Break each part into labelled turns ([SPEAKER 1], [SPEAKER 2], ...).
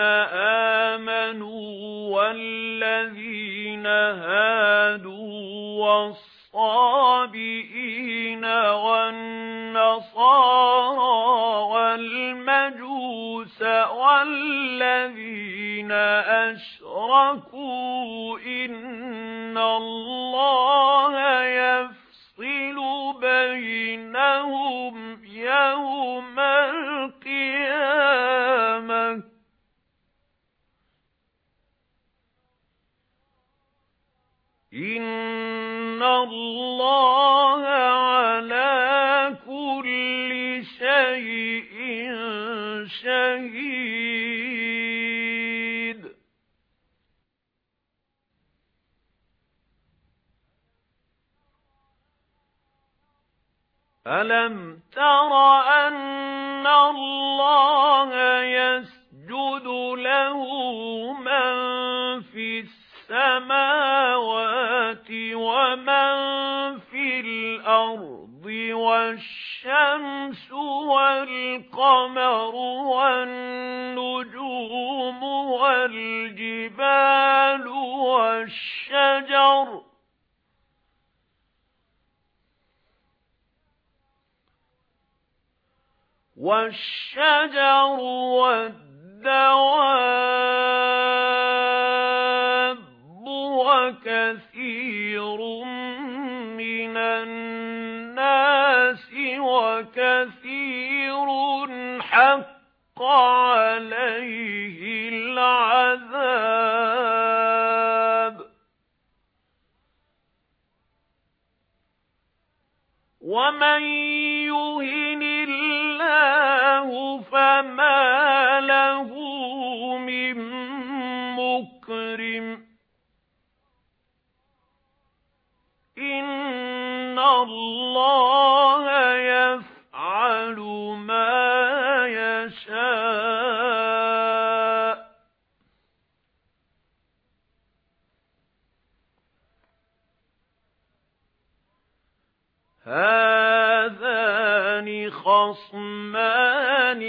[SPEAKER 1] آمَنُوا وَالَّذِينَ هَادُوا وَالصَّابِئِينَ وَالنَّصَارَى وَالْمَجُوسَ وَالَّذِينَ أَشْرَكُوا إِنَّ اللَّهَ عَلَى كُلِّ شَيْءٍ شَهِيدٌ أَلَمْ تَرَ أَنَّ اللَّهَ يَسْجُدُ لَهُ مَن وَمَن فِي الْأَرْضِ وَالشَّمْسُ وَالْقَمَرُ وَالنُّجُومُ وَالْجِبَالُ وَالشَّجَرُ وَالشَّجَرُ وَالدَّوَابُّ وَكَثِيرٌ حَقَّ عَلَيْهِ الْعَذَابُ. وَمَن يُهِنِ اللَّهُ فَمَا لَهُ مِن مُّكْرِمٍ. إِنَّ اللَّهَ هَذَانِ خَصْمَانِ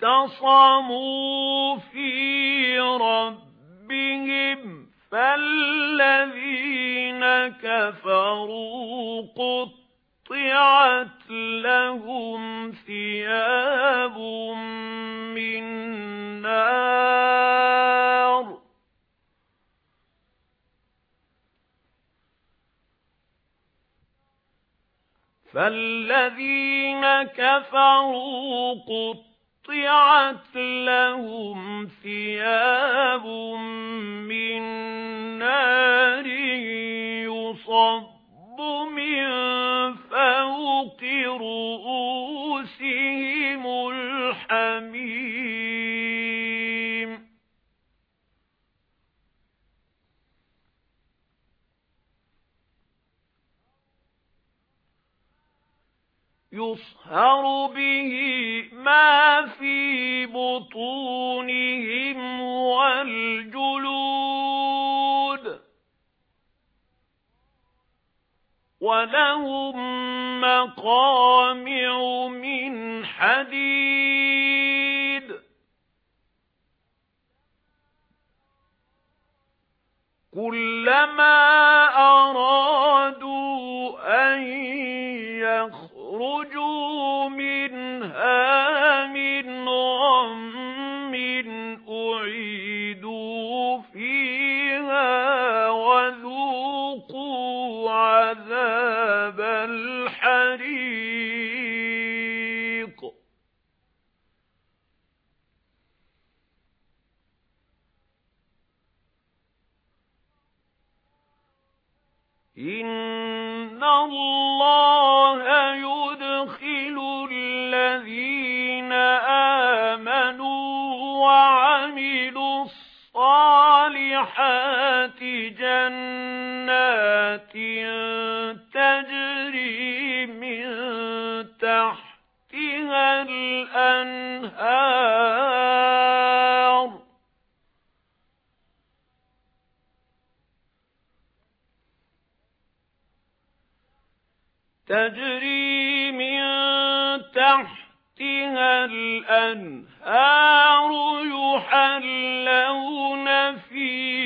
[SPEAKER 1] اخْتَصَمُوا فِي رَبِّهِمْ فَالَّذِينَ كَفَرُوا قُطِّعَتْ لَهُمْ ثِيَابٌ مِّن نَّارٍ. فَالَّذِينَ كَفَرُوا قُطِّعَتْ لَهُمْ ثِيَابٌ مِّن نَّارٍ يُصَبُّ مِن فَوْقِ رُءُوسِهِمُ الْحَمِيمُ يُصْهَرُ بِهِ مَا فِي بُطُونِهِمْ وَالْجُلُودُ وَلَهُم مَّقَامِعُ مِنْ حَدِيدٍ كُلَّمَا عَذَابَ الْحَرِيقِ. إِنَّ اللَّهَ يُدْخِلُ الَّذِينَ آمَنُوا وَعَمِلُوا الصالحات جنات تجري من تحتها الأنهار. تجري من تحتها الأنهار. يحلون فيها